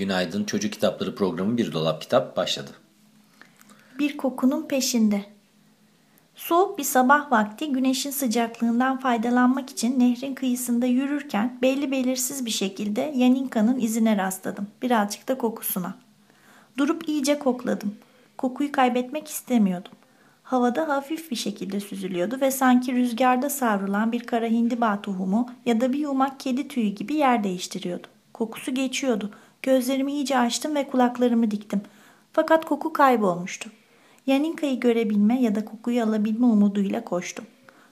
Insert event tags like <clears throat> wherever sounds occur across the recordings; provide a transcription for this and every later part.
Günaydın Çocuk Kitapları programı Bir Dolap Kitap başladı. Bir kokunun peşinde. Soğuk bir sabah vakti güneşin sıcaklığından faydalanmak için nehrin kıyısında yürürken belli belirsiz bir şekilde Yaninka'nın izine rastladım. Birazcık da kokusuna. Durup iyice kokladım. Kokuyu kaybetmek istemiyordum. Havada hafif bir şekilde süzülüyordu ve sanki rüzgarda savrulan bir kara hindiba tohumu ya da bir yumak kedi tüyü gibi yer değiştiriyordu. Kokusu geçiyordu. Gözlerimi iyice açtım ve kulaklarımı diktim. Fakat koku kaybolmuştu. Yaninka'yı görebilme ya da kokuyu alabilme umuduyla koştum.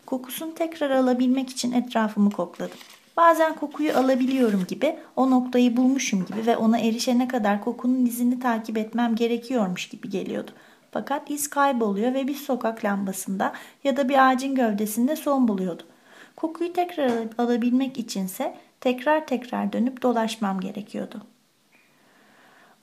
Kokusunu tekrar alabilmek için etrafımı kokladım. Bazen kokuyu alabiliyorum gibi, o noktayı bulmuşum gibi ve ona erişene kadar kokunun izini takip etmem gerekiyormuş gibi geliyordu. Fakat iz kayboluyor ve bir sokak lambasında ya da bir ağacın gövdesinde son buluyordu. Kokuyu tekrar alabilmek içinse tekrar tekrar dönüp dolaşmam gerekiyordu.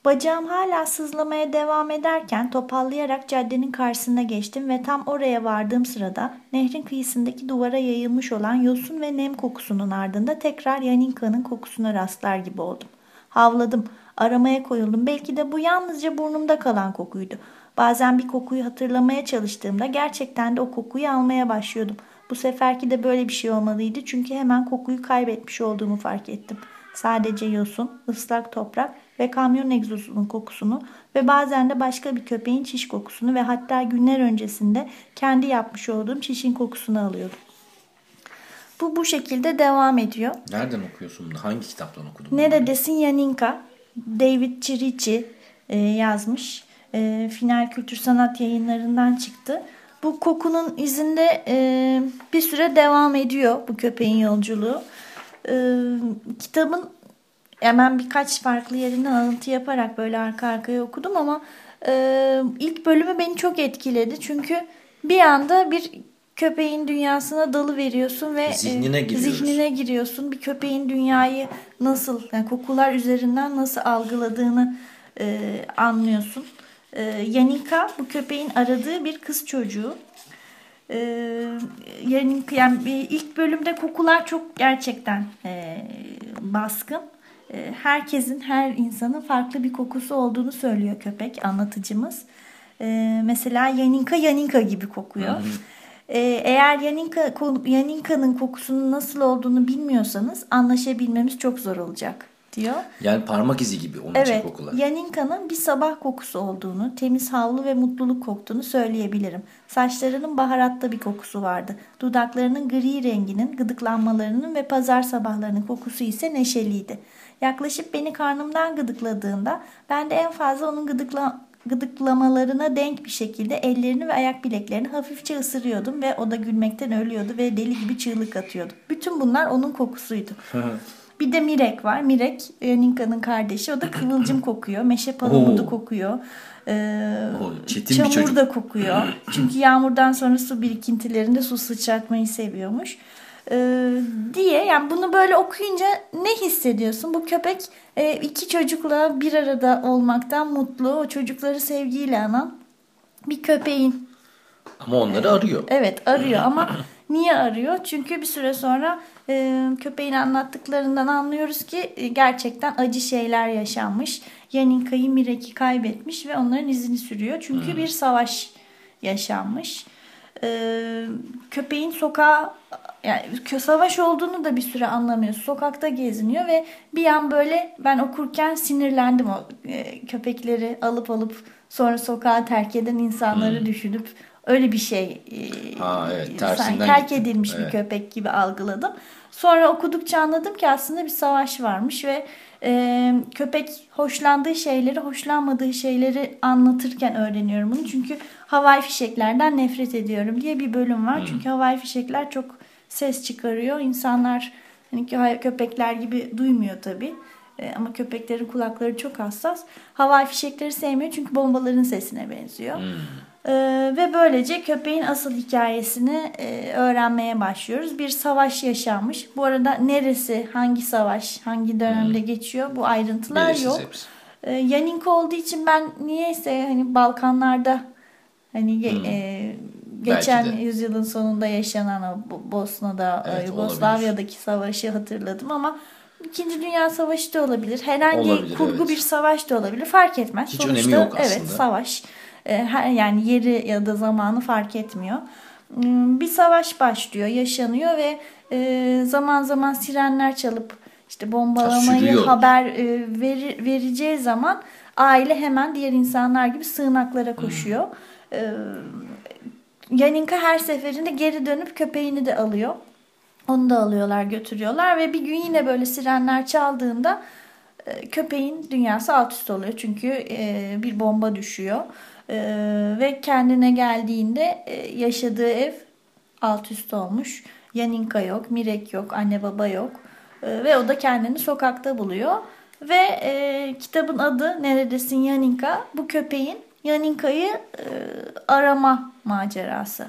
Bacağım hala sızlamaya devam ederken topallayarak caddenin karşısına geçtim ve tam oraya vardığım sırada nehrin kıyısındaki duvara yayılmış olan yosun ve nem kokusunun ardında tekrar Yaninka'nın kokusuna rastlar gibi oldum. Havladım, aramaya koyuldum. Belki de bu yalnızca burnumda kalan kokuydu. Bazen bir kokuyu hatırlamaya çalıştığımda gerçekten de o kokuyu almaya başlıyordum. Bu seferki de böyle bir şey olmalıydı çünkü hemen kokuyu kaybetmiş olduğumu fark ettim. Sadece yosun, ıslak toprak ve kamyon egzosunun kokusunu ve bazen de başka bir köpeğin çiş kokusunu ve hatta günler öncesinde kendi yapmış olduğum çişin kokusunu alıyordum. Bu bu şekilde devam ediyor. Nereden okuyorsun bunu? Hangi kitaptan okudun? Neredesin Yaninka? David Chirici e, yazmış. E, Final Kültür Sanat yayınlarından çıktı. Bu kokunun izinde e, bir süre devam ediyor bu köpeğin yolculuğu. E, kitabın hemen birkaç farklı yerinden alıntı yaparak böyle arka arkaya okudum ama e, ilk bölümü beni çok etkiledi. Çünkü bir anda bir köpeğin dünyasına dalı veriyorsun ve zihnine, e, zihnine giriyorsun. Bir köpeğin dünyayı nasıl, yani kokular üzerinden nasıl algıladığını e, anlıyorsun. E, Yanika bu köpeğin aradığı bir kız çocuğu. E, Yanika, yani ilk bölümde kokular çok gerçekten e, baskın. E, herkesin, her insanın farklı bir kokusu olduğunu söylüyor köpek anlatıcımız. E, mesela Yaninka Yaninka gibi kokuyor. Hı hı. Ee, eğer Yaninka, Yaninka'nın kokusunun nasıl olduğunu bilmiyorsanız anlaşabilmemiz çok zor olacak diyor. Yani parmak izi gibi onun evet, için kokular. Yaninka'nın bir sabah kokusu olduğunu, temiz havlu ve mutluluk koktuğunu söyleyebilirim. Saçlarının baharatta bir kokusu vardı. Dudaklarının gri renginin, gıdıklanmalarının ve pazar sabahlarının kokusu ise neşeliydi. Yaklaşıp beni karnımdan gıdıkladığında ben de en fazla onun gıdıkla, gıdıklamalarına denk bir şekilde ellerini ve ayak bileklerini hafifçe ısırıyordum ve o da gülmekten ölüyordu ve deli gibi çığlık atıyordu. Bütün bunlar onun kokusuydu. bir de Mirek var. Mirek e, Ninka'nın kardeşi. O da kıvılcım <clears throat> kokuyor. Meşe palamudu kokuyor. Ee, o, çamur da kokuyor. Çünkü yağmurdan sonra su birikintilerinde su sıçratmayı seviyormuş e, diye yani bunu böyle okuyunca ne hissediyorsun? Bu köpek e, iki çocukla bir arada olmaktan mutlu, o çocukları sevgiyle anan bir köpeğin. Ama onları arıyor. Evet arıyor ama <laughs> niye arıyor? Çünkü bir süre sonra e, köpeğin anlattıklarından anlıyoruz ki e, gerçekten acı şeyler yaşanmış. Yaninka'yı Mirek'i kaybetmiş ve onların izini sürüyor. Çünkü bir savaş yaşanmış. E, köpeğin sokağa yani savaş olduğunu da bir süre anlamıyor. Sokakta geziniyor ve bir an böyle ben okurken sinirlendim o e, köpekleri alıp alıp sonra sokağa terk eden insanları hmm. düşünüp öyle bir şey e, ha, evet, terk gittim. edilmiş evet. bir köpek gibi algıladım. Sonra okudukça anladım ki aslında bir savaş varmış ve e, köpek hoşlandığı şeyleri, hoşlanmadığı şeyleri anlatırken öğreniyorum bunu. Çünkü havai fişeklerden nefret ediyorum diye bir bölüm var. Hmm. Çünkü havai fişekler çok ses çıkarıyor. İnsanlar hani köpekler gibi duymuyor tabii. E, ama köpeklerin kulakları çok hassas. Havai fişekleri sevmiyor çünkü bombaların sesine benziyor. Hmm. E, ve böylece köpeğin asıl hikayesini e, öğrenmeye başlıyoruz. Bir savaş yaşanmış. Bu arada neresi, hangi savaş, hangi dönemde hmm. geçiyor bu ayrıntılar Belirsiz yok. Hepsi. E, Yaninka olduğu için ben niyeyse hani Balkanlarda hani hmm. e, geçen yüzyılın sonunda yaşanan o Bosna'da evet, Yugoslavya'daki olabilir. savaşı hatırladım ama İkinci Dünya Savaşı da olabilir. Herhangi Olabilir, kurgu evet. bir savaş da olabilir. Fark etmez. Hiç önemi yok Evet aslında. savaş. Ee, her- yani yeri ya da zamanı fark etmiyor. Hmm, Bir savaş başlıyor, yaşanıyor ve e, zaman zaman sirenler çalıp işte bombalamayı sürüyor. haber e, veri- vereceği zaman aile hemen diğer insanlar gibi sığınaklara koşuyor. Ee, Yaninka her seferinde geri dönüp köpeğini de alıyor. Onu da alıyorlar götürüyorlar ve bir gün yine böyle sirenler çaldığında e, köpeğin dünyası alt üst oluyor. Çünkü e, bir bomba düşüyor. E, ve kendine geldiğinde e, yaşadığı ev alt üst olmuş. Yaninka yok, Mirek yok, anne baba yok. E, ve o da kendini sokakta buluyor. Ve e, kitabın adı Neredesin Yaninka? Bu köpeğin Yaninka'yı e, arama macerası.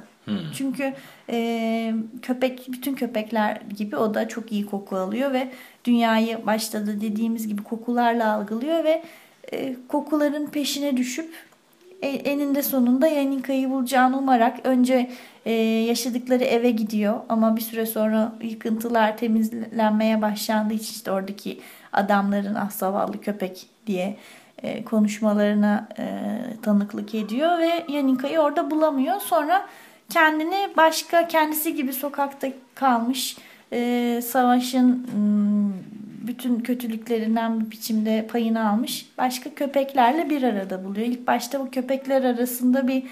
Çünkü e, köpek bütün köpekler gibi o da çok iyi koku alıyor ve dünyayı başta da dediğimiz gibi kokularla algılıyor ve e, kokuların peşine düşüp eninde sonunda Yaninka'yı bulacağını umarak önce e, yaşadıkları eve gidiyor ama bir süre sonra yıkıntılar temizlenmeye başlandığı için işte oradaki adamların ah zavallı köpek diye e, konuşmalarına e, tanıklık ediyor ve Yaninka'yı orada bulamıyor. Sonra kendini başka kendisi gibi sokakta kalmış e, savaşın bütün kötülüklerinden bir biçimde payını almış başka köpeklerle bir arada buluyor. İlk başta bu köpekler arasında bir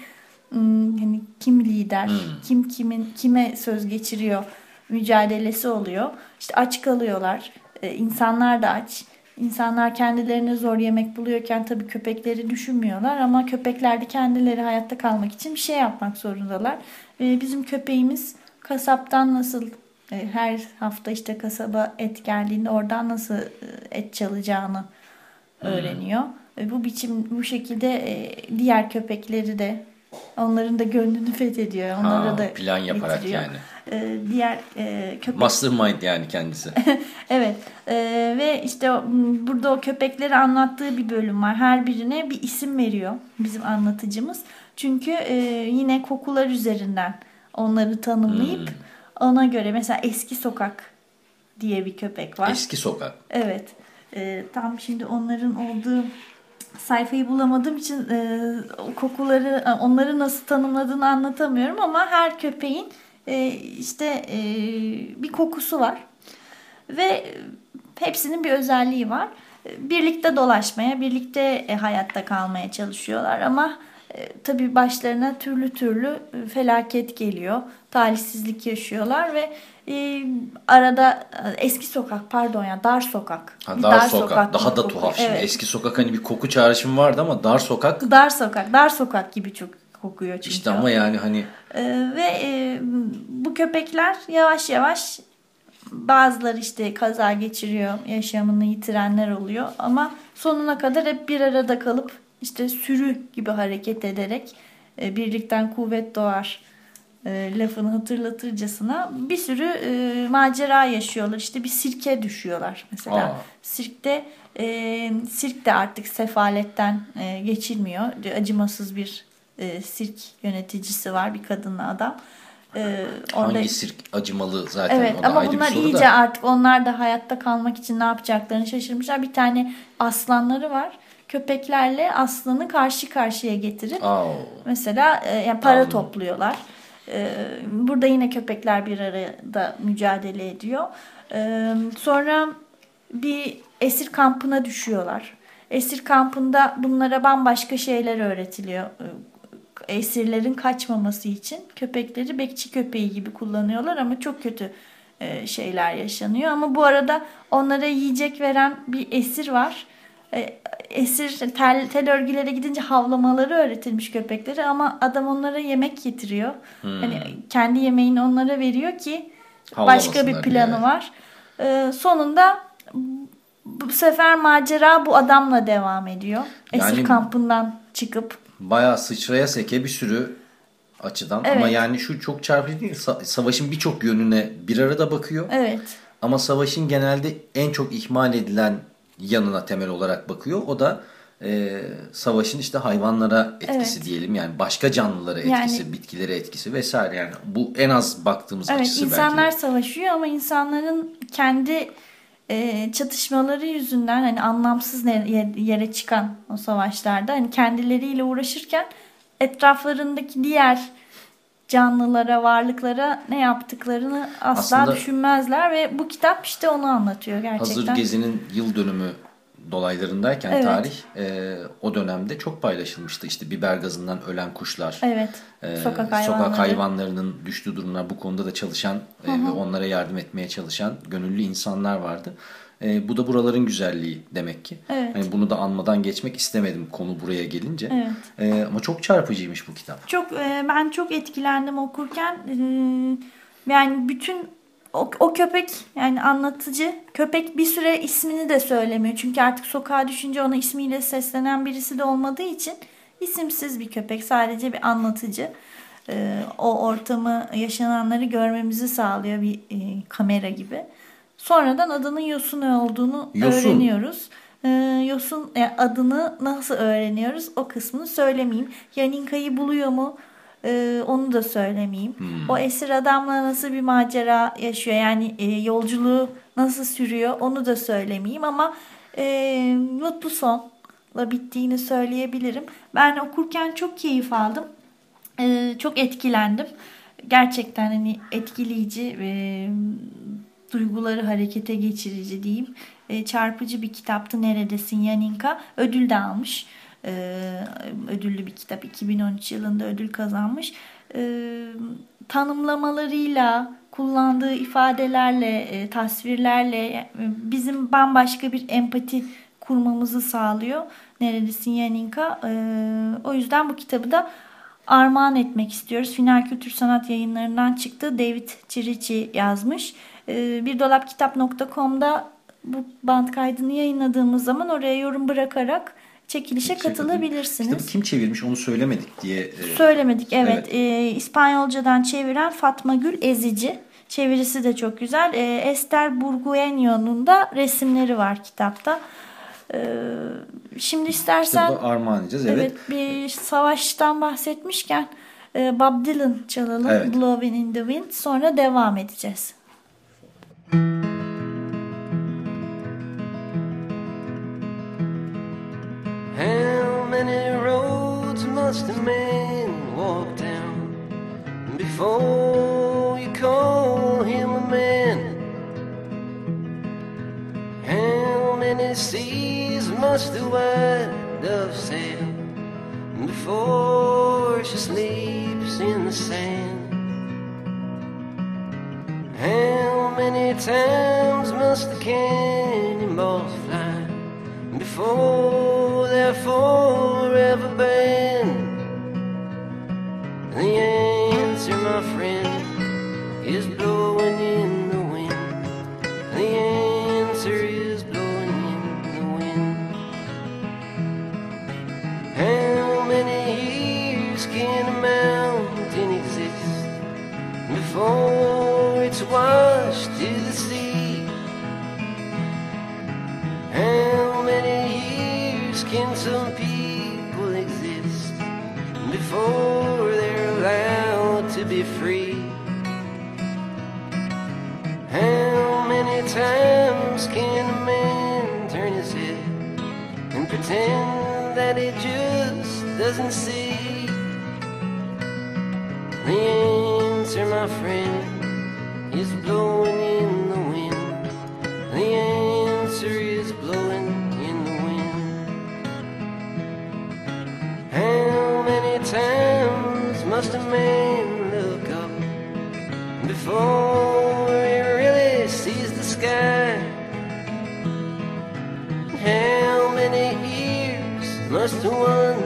hmm, hani kim lider, kim kimin kime söz geçiriyor mücadelesi oluyor. İşte aç kalıyorlar. E, insanlar da aç. İnsanlar kendilerine zor yemek buluyorken tabii köpekleri düşünmüyorlar ama köpekler de kendileri hayatta kalmak için bir şey yapmak zorundalar. Ve bizim köpeğimiz kasaptan nasıl e, her hafta işte kasaba et geldiğinde oradan nasıl e, et çalacağını öğreniyor. Ve bu biçim bu şekilde e, diğer köpekleri de onların da gönlünü fethediyor. Onlara Ha, da plan yaparak getiriyor. yani. E, diğer e, köpek Mastermind yani kendisi. <laughs> Evet e, ve işte burada o köpekleri anlattığı bir bölüm var. Her birine bir isim veriyor bizim anlatıcımız. Çünkü e, yine kokular üzerinden onları tanımlayıp ona göre mesela eski sokak diye bir köpek var. Eski sokak. Evet. E, tam şimdi onların olduğu sayfayı bulamadığım için e, kokuları e, onları nasıl tanımladığını anlatamıyorum ama her köpeğin e, işte e, bir kokusu var ve hepsinin bir özelliği var. Birlikte dolaşmaya, birlikte e, hayatta kalmaya çalışıyorlar ama tabii başlarına türlü türlü e, felaket geliyor. Talihsizlik yaşıyorlar ve e, arada e, eski sokak pardon ya dar sokak. Ha, Bir dar, sokak. Daha gibi da kokuyor. tuhaf şimdi. Evet. Eski sokak hani bir koku çağrışımı vardı ama dar sokak Dar sokak, dar sokak gibi çok kokuyor çünkü. işte ama yani hani Ee, ve e, bu köpekler yavaş yavaş bazıları işte kaza geçiriyor, yaşamını yitirenler oluyor ama sonuna kadar hep bir arada kalıp işte sürü gibi hareket ederek e, birlikten kuvvet doğar e, lafını hatırlatırcasına bir sürü e, macera yaşıyorlar. İşte bir sirke düşüyorlar mesela. Aa. Sirkte e, sirk de artık sefaletten e, geçilmiyor. Acımasız bir e, sirk yöneticisi var bir kadınla adam. E, orada- hangi sirk acımalı zaten Evet o da ama ayrı bunlar bir soru iyice da. artık onlar da hayatta kalmak için ne yapacaklarını şaşırmışlar. Bir tane aslanları var. Köpeklerle aslanı karşı karşıya getirip Aa, mesela e, yani para Anladım. topluyorlar. E, burada yine köpekler bir arada mücadele ediyor. E, sonra bir esir kampına düşüyorlar. Esir kampında bunlara bambaşka şeyler öğretiliyor. E, Esirlerin kaçmaması için köpekleri bekçi köpeği gibi kullanıyorlar ama çok kötü e, şeyler yaşanıyor. Ama bu arada onlara yiyecek veren bir esir var. E, Esir tel, tel örgülere gidince havlamaları öğretilmiş köpekleri ama adam onlara yemek getiriyor. Hani kendi yemeğini onlara veriyor ki başka bir planı diye. var. E, sonunda bu sefer macera bu adamla devam ediyor. Esir Yani- kampından çıkıp Bayağı sıçraya seke bir sürü açıdan ama Evet. yani şu çok çarpıcı değil. Sa- savaşın birçok yönüne bir arada bakıyor. evet Ama savaşın genelde en çok ihmal edilen yanına temel olarak bakıyor. O da e, savaşın işte hayvanlara etkisi Evet. diyelim. Yani başka canlılara Yani- etkisi, bitkilere etkisi vesaire. Yani bu en az baktığımız Evet açısı insanlar belki. de. savaşıyor ama insanların kendi e, çatışmaları yüzünden hani anlamsız yere çıkan o savaşlarda hani kendileriyle uğraşırken etraflarındaki diğer canlılara, varlıklara ne yaptıklarını asla Aslında düşünmezler ve bu kitap işte onu anlatıyor gerçekten. Hazır Gezi'nin yıl dönümü dolaylarındayken evet. tarih e, o dönemde çok paylaşılmıştı. İşte biber gazından ölen kuşlar, evet. e, sokak, hayvanları. sokak hayvanlarının düştüğü durumlar bu konuda da çalışan e, ve onlara yardım etmeye çalışan gönüllü insanlar vardı. E, bu da buraların güzelliği demek ki. Evet. Hani bunu da anmadan geçmek istemedim konu buraya gelince. Evet. E, ama çok çarpıcıymış bu kitap. Çok e, ben çok etkilendim okurken. E, yani bütün o, o köpek yani anlatıcı köpek bir süre ismini de söylemiyor. Çünkü artık sokağa düşünce ona ismiyle seslenen birisi de olmadığı için isimsiz bir köpek. Sadece bir anlatıcı. Ee, o ortamı yaşananları görmemizi sağlıyor bir e, kamera gibi. Sonradan adının Yosun olduğunu Yosun. öğreniyoruz. Ee, Yosun e, adını nasıl öğreniyoruz o kısmını söylemeyeyim. Yaninka'yı buluyor mu? Ee, onu da söylemeyeyim. Hmm. O esir adamla nasıl bir macera yaşıyor yani e, yolculuğu nasıl sürüyor onu da söylemeyeyim ama e, mutlu sonla bittiğini söyleyebilirim. Ben okurken çok keyif aldım. E, çok etkilendim. Gerçekten hani etkileyici ve duyguları harekete geçirici diyeyim. E, çarpıcı bir kitaptı Neredesin Yaninka. Ödül de almış. E, ödüllü bir kitap. 2013 yılında ödül kazanmış. E, tanımlamalarıyla, kullandığı ifadelerle, e, tasvirlerle e, bizim bambaşka bir empati kurmamızı sağlıyor. Neredesin Yaninka? E, o yüzden bu kitabı da armağan etmek istiyoruz. Final Kültür Sanat yayınlarından çıktı. David Çirici yazmış. E, bir dolapkitap.com'da bu band kaydını yayınladığımız zaman oraya yorum bırakarak çekilişe şey katılabilirsiniz. Kitabı kim çevirmiş onu söylemedik diye. E... Söylemedik evet. evet. E, İspanyolcadan çeviren Fatma Gül Ezici. Çevirisi de çok güzel. E, Esther Burguenyo'nun da resimleri var kitapta. E, şimdi istersen... Kitabı armağan edeceğiz evet. evet. Bir savaştan bahsetmişken e, Bob Dylan çalalım. Evet. Blowing in the Wind. Sonra devam edeceğiz. How many roads must a man walk down before you call him a man? How many seas must the white dove sail before she sleeps in the sand? Many times must the cannonballs fly before they're forever banned? Doesn't see? The answer, my friend is blowing in the wind. The answer is blowing in the wind. How many times must a man look up before he really sees the sky? How many ears must one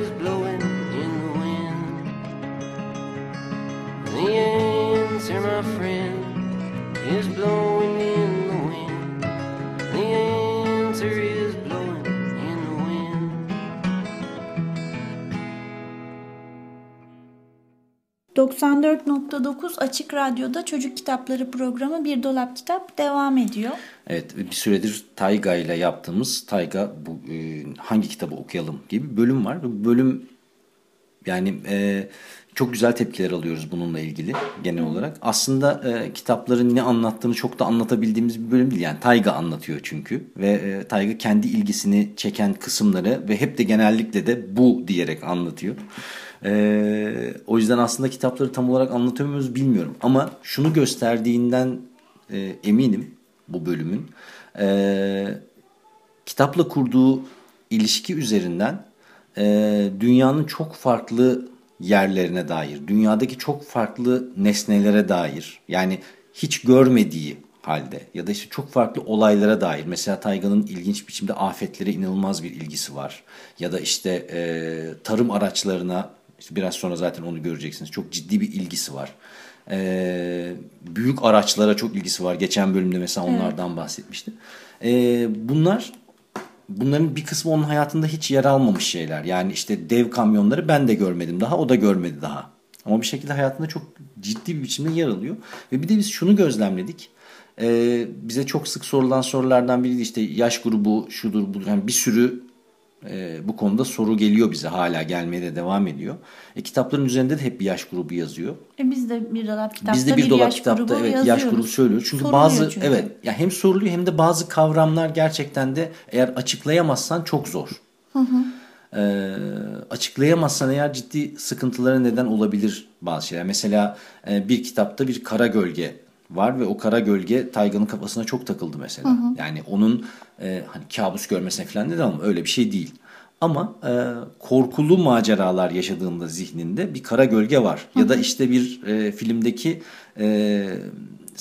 my friend, is blowing in the wind. The answer is blowing in the wind. 94.9 Açık Radyo'da Çocuk Kitapları programı Bir Dolap Kitap devam ediyor. Evet bir süredir Tayga ile yaptığımız Tayga bu, e, hangi kitabı okuyalım diye bir bölüm var. Bu bölüm yani e, çok güzel tepkiler alıyoruz bununla ilgili genel olarak. Aslında e, kitapların ne anlattığını çok da anlatabildiğimiz bir bölüm değil. Yani Tayga anlatıyor çünkü ve e, Tayga kendi ilgisini çeken kısımları ve hep de genellikle de bu diyerek anlatıyor. E, o yüzden aslında kitapları tam olarak anlatıyor muyuz bilmiyorum. Ama şunu gösterdiğinden e, eminim bu bölümün. E, kitapla kurduğu ilişki üzerinden e, dünyanın çok farklı yerlerine dair, dünyadaki çok farklı nesnelere dair yani hiç görmediği halde ya da işte çok farklı olaylara dair. Mesela Tayga'nın ilginç biçimde afetlere inanılmaz bir ilgisi var. Ya da işte e, tarım araçlarına işte biraz sonra zaten onu göreceksiniz. Çok ciddi bir ilgisi var. E, büyük araçlara çok ilgisi var. Geçen bölümde mesela onlardan evet. bahsetmişti. E, bunlar bunların bir kısmı onun hayatında hiç yer almamış şeyler. Yani işte dev kamyonları ben de görmedim daha, o da görmedi daha. Ama bir şekilde hayatında çok ciddi bir biçimde yer alıyor. Ve bir de biz şunu gözlemledik. Ee, bize çok sık sorulan sorulardan biri de işte yaş grubu şudur budur. Yani bir sürü e, bu konuda soru geliyor bize hala gelmeye de devam ediyor. E, kitapların üzerinde de hep bir yaş grubu yazıyor. E, biz de bir dolap kitapta biz de bir, bir dolap yaş kitapta grubu evet yazıyoruz. yaş grubu söylüyoruz. Çünkü Soruluyor bazı çünkü. evet ya hem soruluyor hem de bazı kavramlar gerçekten de eğer açıklayamazsan çok zor. Hı hı. E, açıklayamazsan eğer ciddi sıkıntılara neden olabilir bazı şeyler. Mesela e, bir kitapta bir kara gölge var ve o kara gölge Taygan'ın kafasına çok takıldı mesela. Hı hı. Yani onun e, hani kabus görmesine falan dedi ama öyle bir şey değil. Ama e, korkulu maceralar yaşadığında zihninde bir kara gölge var. Hı hı. Ya da işte bir e, filmdeki e,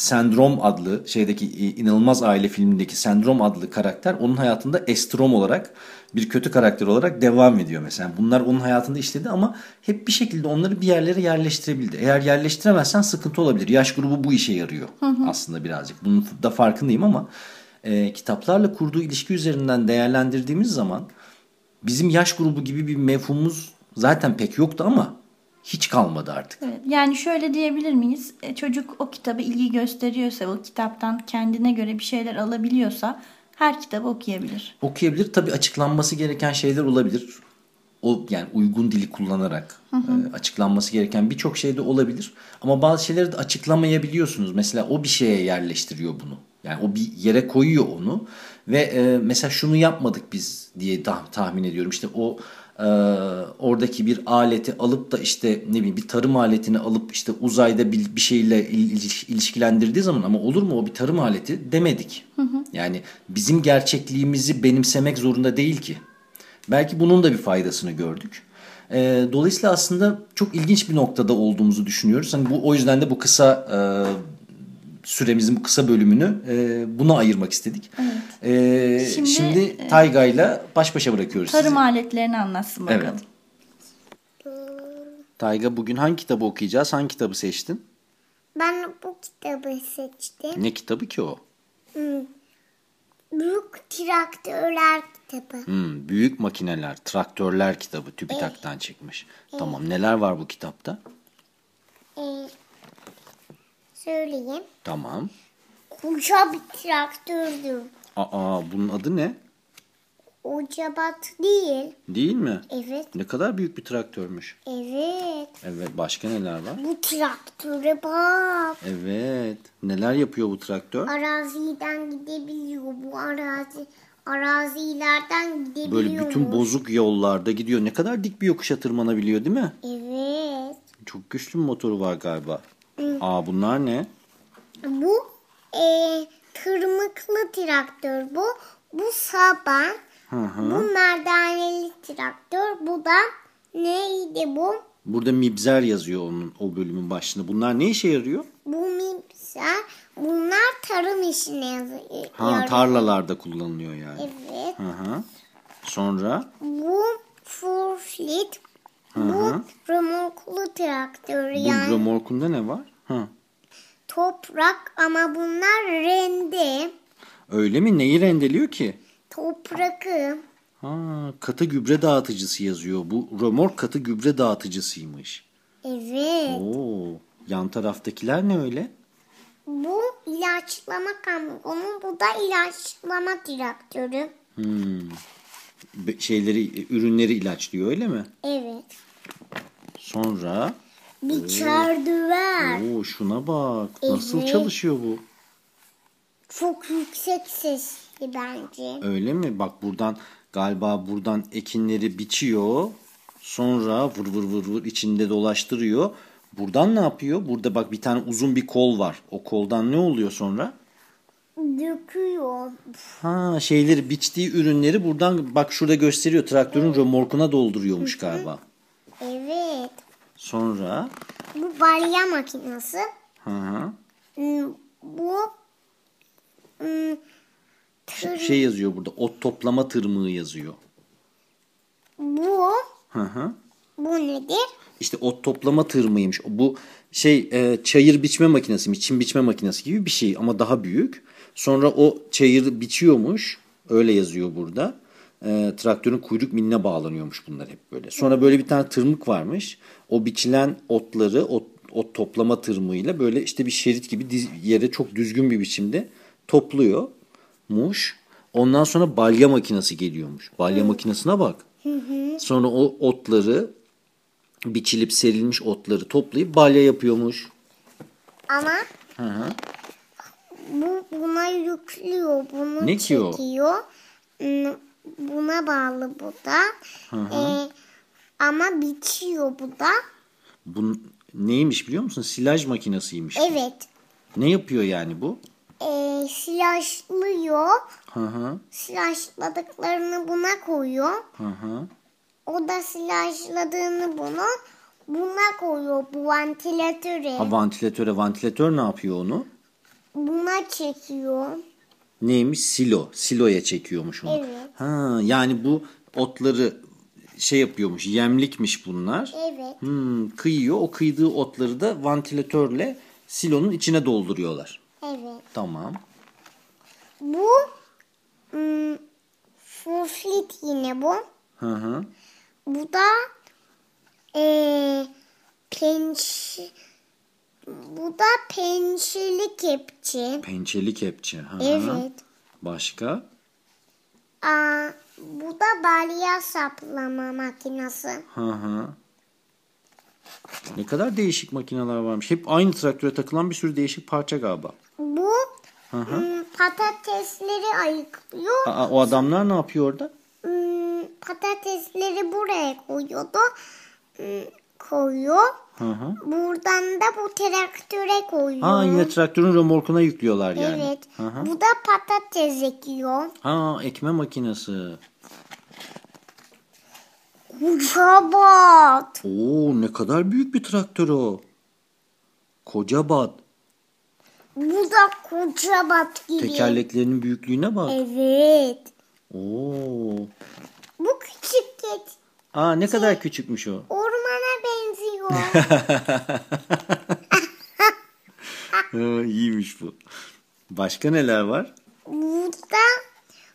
Sendrom adlı şeydeki inanılmaz aile filmindeki Sendrom adlı karakter onun hayatında Estrom olarak bir kötü karakter olarak devam ediyor mesela. Bunlar onun hayatında işledi ama hep bir şekilde onları bir yerlere yerleştirebildi. Eğer yerleştiremezsen sıkıntı olabilir. Yaş grubu bu işe yarıyor hı hı. aslında birazcık. Bunun da farkındayım ama e, kitaplarla kurduğu ilişki üzerinden değerlendirdiğimiz zaman bizim yaş grubu gibi bir mefhumumuz zaten pek yoktu ama hiç kalmadı artık. Evet, yani şöyle diyebilir miyiz? E, çocuk o kitabı ilgi gösteriyorsa, o kitaptan kendine göre bir şeyler alabiliyorsa her kitabı okuyabilir. Okuyabilir. Tabii açıklanması gereken şeyler olabilir. O yani uygun dili kullanarak hı hı. E, açıklanması gereken birçok şey de olabilir. Ama bazı şeyleri de açıklamayabiliyorsunuz. Mesela o bir şeye yerleştiriyor bunu. Yani o bir yere koyuyor onu ve e, mesela şunu yapmadık biz diye tahmin ediyorum. İşte o e, oradaki bir aleti alıp da işte ne bileyim bir tarım aletini alıp işte uzayda bir, bir şeyle ilişkilendirdiği zaman ama olur mu o bir tarım aleti demedik. Hı hı. Yani bizim gerçekliğimizi benimsemek zorunda değil ki. Belki bunun da bir faydasını gördük. E, dolayısıyla aslında çok ilginç bir noktada olduğumuzu düşünüyoruz. Hani bu o yüzden de bu kısa e, süremizin bu kısa bölümünü e, buna ayırmak istedik. Evet. E, şimdi şimdi e, Tayga'yla baş başa bırakıyoruz Tarım sizi. aletlerini anlatsın bakalım. Evet. Tayga bugün hangi kitabı okuyacağız? Hangi kitabı seçtin? Ben bu kitabı seçtim. Ne kitabı ki o? Hmm. Büyük traktörler kitabı. Hmm, büyük makineler, traktörler kitabı TÜBİTAK'tan evet. çıkmış. Evet. Tamam neler var bu kitapta? Evet söyleyeyim. Tamam. Koca bir traktördü. Aa bunun adı ne? Ocabat değil. Değil mi? Evet. Ne kadar büyük bir traktörmüş. Evet. Evet başka neler var? Bu traktöre bak. Evet. Neler yapıyor bu traktör? Araziden gidebiliyor bu arazi. Arazilerden gidebiliyor. Böyle bütün bozuk yollarda gidiyor. Ne kadar dik bir yokuşa tırmanabiliyor değil mi? Evet. Çok güçlü bir motoru var galiba. Aa bunlar ne? Bu e, tırmıklı traktör bu. Bu saban. Hı hı. Bu merdaneli traktör. Bu da neydi bu? Burada mibzer yazıyor onun o bölümün başında. Bunlar ne işe yarıyor? Bu mibzer bunlar tarım işine yarıyor. Ha tarlalarda kullanılıyor yani. Evet. Hı hı. Sonra? Bu forklift. Bu remorklu traktör yani. Bu remorkunda ne var? Hı. Toprak ama bunlar rende. Öyle mi? Neyi rendeliyor ki? Toprakı. Ha, katı gübre dağıtıcısı yazıyor. Bu römork katı gübre dağıtıcısıymış. Evet. Oo, yan taraftakiler ne öyle? Bu ilaçlama kamyonu, bu da ilaçlama traktörü. Hmm. Şeyleri, ürünleri ilaçlıyor öyle mi? Evet. Sonra Bir çardıver. Oo şuna bak. Nasıl Evet. çalışıyor bu? Çok yüksek sesli bence. Öyle mi? Bak buradan galiba buradan ekinleri biçiyor. Sonra vur vur vur vur içinde dolaştırıyor. Buradan ne yapıyor? Burada bak bir tane uzun bir kol var. O koldan ne oluyor sonra? Döküyor. Ha şeyleri biçtiği ürünleri buradan bak şurada gösteriyor. Traktörün römorkuna dolduruyormuş galiba. Evet. Sonra Bu balya makinesi. hı hı. Bu tır, şey yazıyor burada. Ot toplama tırmığı yazıyor. bu Hı hı. bu nedir? İşte ot toplama tırmıymış. Bu şey e, çayır biçme makinesi, çim biçme makinesi gibi bir şey ama daha büyük. Sonra o çayırı biçiyormuş. Öyle yazıyor burada. E, traktörün kuyruk miline bağlanıyormuş bunlar hep böyle. Sonra böyle bir tane tırmık varmış. O biçilen otları ot, ot toplama tırmığıyla böyle işte bir şerit gibi diz, yere çok düzgün bir biçimde topluyormuş. Ondan sonra balya makinesi geliyormuş. Balya makinesine bak. Sonra o otları biçilip serilmiş otları toplayıp balya yapıyormuş. Ama Hı hı. Bu buna yüklüyor, bunu Ne çekiyor. Hmm, Buna bağlı bu da. Ee, ama bitiyor bu da. Bu neymiş biliyor musun? Silaj makinesiymiş. bu. Evet. Ne yapıyor yani bu? Ee, silajlıyor. Hı hı. Silajladıklarını buna koyuyor. Hı hı. O da silajladığını bunu buna koyuyor. Bu ventilatöre. Ha vantilatöre vantilatör ne yapıyor onu? Buna çekiyor. Neymiş? Silo. Siloya çekiyormuş onu. Evet. Ha yani bu otları şey yapıyormuş. Yemlikmiş bunlar. Evet. Hmm, kıyıyor. O kıydığı otları da vantilatörle silonun içine dolduruyorlar. Evet. Tamam. Bu hmm, fuflit yine bu. Hı hı. Bu da eee penç bu da pençeli kepçe. Pençeli kepçe. Hı hı. Evet. Başka? Aa, bu da balya saplama makinesi. Hı hı. Ne kadar değişik makineler varmış. Hep aynı traktöre takılan bir sürü değişik parça galiba. Bu hmm, patatesleri ayıklıyor. Aa, o adamlar ne yapıyor orada? Hmm, patatesleri buraya koyuyordu. Hmm, koyuyor. Hı hı. Buradan da bu traktöre koyuyor. Ha yine traktörün römorkuna yüklüyorlar yani. Evet. Hı hı. Bu da patates ekiyor. Ha ekme makinesi. Kucabat. Oo ne kadar büyük bir traktör o. Koca bat. Bu da kucabat gibi. Tekerleklerinin büyüklüğüne bak. Evet. Oo. Bu küçük ket Aa ne kadar küçükmüş o. benziyor. Ha, iyiymiş bu. Başka neler var? bu da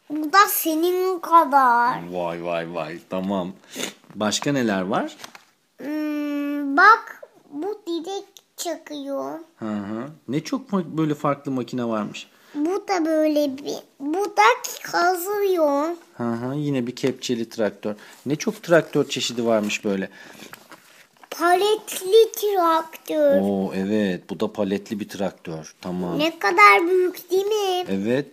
bu da senin kadar. Vay vay vay tamam. Başka neler var? Hmm, bak bu direk çakıyor. Hı hı. Ne çok böyle farklı makine varmış. Bu da böyle bir bu da kazıyor. Hı hı. Yine bir kepçeli traktör. Ne çok traktör çeşidi varmış böyle. Paletli traktör. Oo evet bu da paletli bir traktör. Tamam. Ne kadar büyük değil mi? Evet.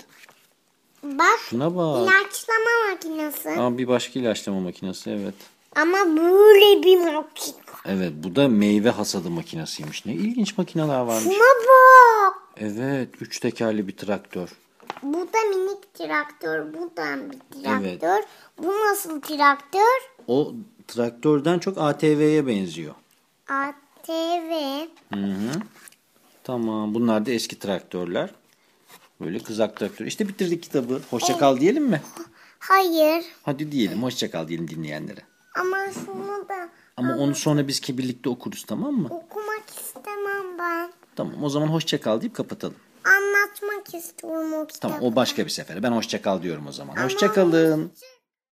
Bak Şuna bak. ilaçlama makinesi. Aa, bir başka ilaçlama makinesi evet. Ama böyle bir makine. Evet bu da meyve hasadı makinesiymiş. Ne ilginç makineler varmış. Şuna bak. Evet üç tekerli bir traktör. Bu da minik traktör. Bu da bir Evet. traktör. Bu nasıl traktör? O traktörden çok ATV'ye benziyor. ATV. Hı hı. Tamam bunlar da eski traktörler. Böyle kızak traktör. İşte bitirdik kitabı. Hoşça kal diyelim mi? Hayır. Hadi diyelim. Hoşça kal diyelim dinleyenlere. Ama şunu da Ama onu sonra biz ki birlikte okuruz tamam mı? okumak istemem ben. Tamam o zaman hoşça kal deyip kapatalım. Anlatmak istiyorum o kitabı. Tamam o başka bir sefere. Ben hoşça kal diyorum o zaman. Hoşça kalın.